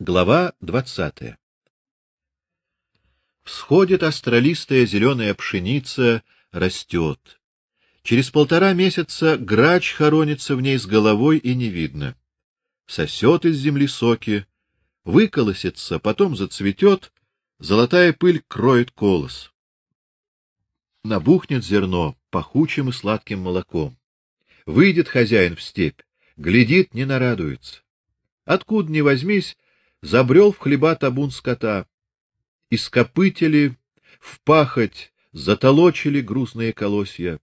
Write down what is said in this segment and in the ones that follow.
Глава двадцатая. Всходит астролистая зеленая пшеница, растет. Через полтора месяца грач хоронится в ней с головой и не видно. Сосет из земли соки, выколосится, потом зацветет, золотая пыль кроет колос. Набухнет зерно пахучим и сладким молоком. Выйдет хозяин в степь, глядит, не нарадуется. Откуда ни возьмись, забрел в хлеба табун скота. Ископытили, в пахоть затолочили грузные колосья.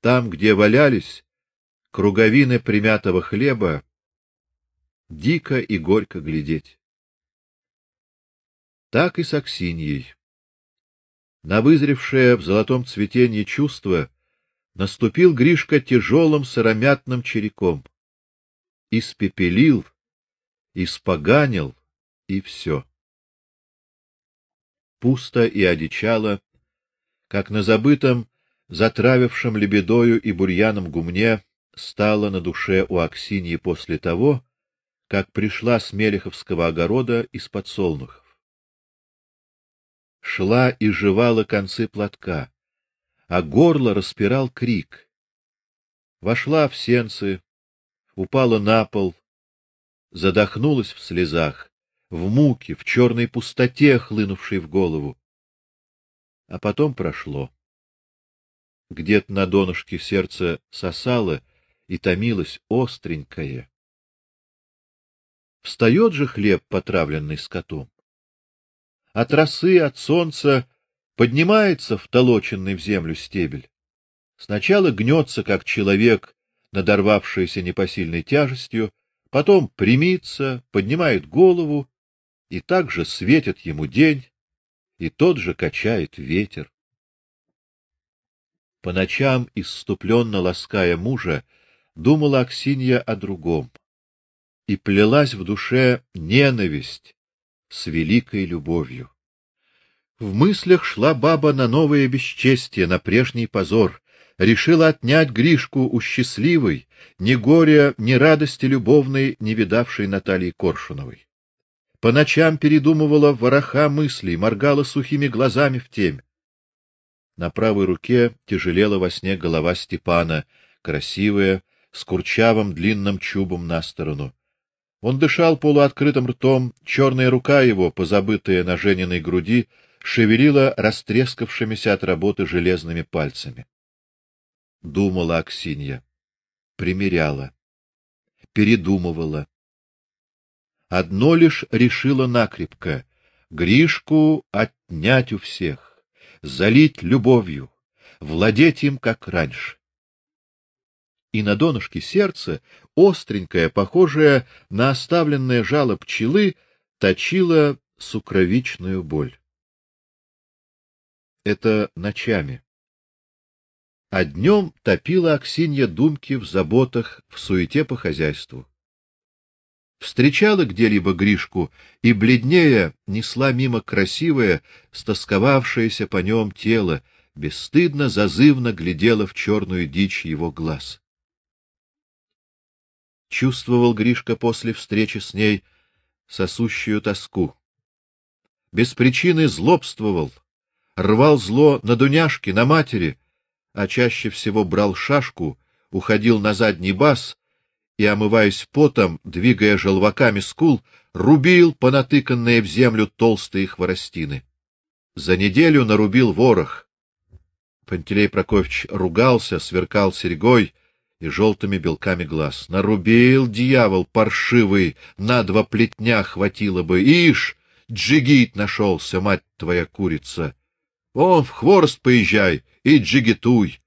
Там, где валялись круговины примятого хлеба, дико и горько глядеть. Так и с Аксиньей. На вызревшее в золотом цветении чувство наступил Гришка тяжелым сыромятным череком. Испепелил, испоганил и все. Пусто и одичало, как на забытом, затравившем лебедою и бурьяном гумне стало на душе у Аксиньи после того, как пришла с Мелеховского огорода из подсолнухов. Шла и жевала концы платка, а горло распирал крик. Вошла в сенцы, упала на пол, задохнулась в слезах, в муке, в черной пустоте, хлынувшей в голову. А потом прошло. Где-то на донышке сердце сосало и томилось остренькое. Встает же хлеб, потравленный скотом. От росы, от солнца поднимается втолоченный в землю стебель. Сначала гнется, как человек, надорвавшийся непосильной тяжестью, потом примится, поднимает голову, и так же светит ему день, и тот же качает ветер. По ночам, исступленно лаская мужа, думала Аксинья о другом и плелась в душе ненависть с великой любовью. В мыслях шла баба на новое бесчестие, на прежний позор, решила отнять Гришку у счастливой, ни горя, ни радости любовной, не видавшей Натальи Коршуновой. По ночам передумывала вороха мыслей, моргала сухими глазами в темь. На правой руке тяжелела во сне голова Степана, красивая, с курчавым длинным чубом на сторону. Он дышал полуоткрытым ртом, черная рука его, позабытая на жениной груди, шевелила растрескавшимися от работы железными пальцами. Думала Аксинья, примеряла, передумывала. Одно лишь решила накрепко: Гришку отнять у всех, залить любовью, владеть им как раньше и на донышке сердца, остренькая, похожая на оставленное жало пчелы, точила сукровичную боль. Это ночами. А днем топила Аксинья думки в заботах, в суете по хозяйству. Встречала где-либо Гришку и бледнее несла мимо красивое, стосковавшееся по нем тело, бесстыдно зазывно глядела в черную дичь его глаз чувствовал Гришка после встречи с ней сосущую тоску. Без причины злобствовал, рвал зло на Дуняшке, на матери, а чаще всего брал шашку, уходил на задний бас и, омываясь потом, двигая желваками скул, рубил понатыканные в землю толстые хворостины. За неделю нарубил ворох. Пантелей Прокофьевич ругался, сверкал серьгой, и желтыми белками глаз. Нарубил дьявол паршивый, на два плетня хватило бы. Ишь, джигит нашелся, мать твоя курица. О, в хворост поезжай и джигитуй.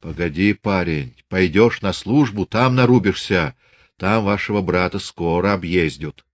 Погоди, парень, пойдешь на службу, там нарубишься. Там вашего брата скоро объездят.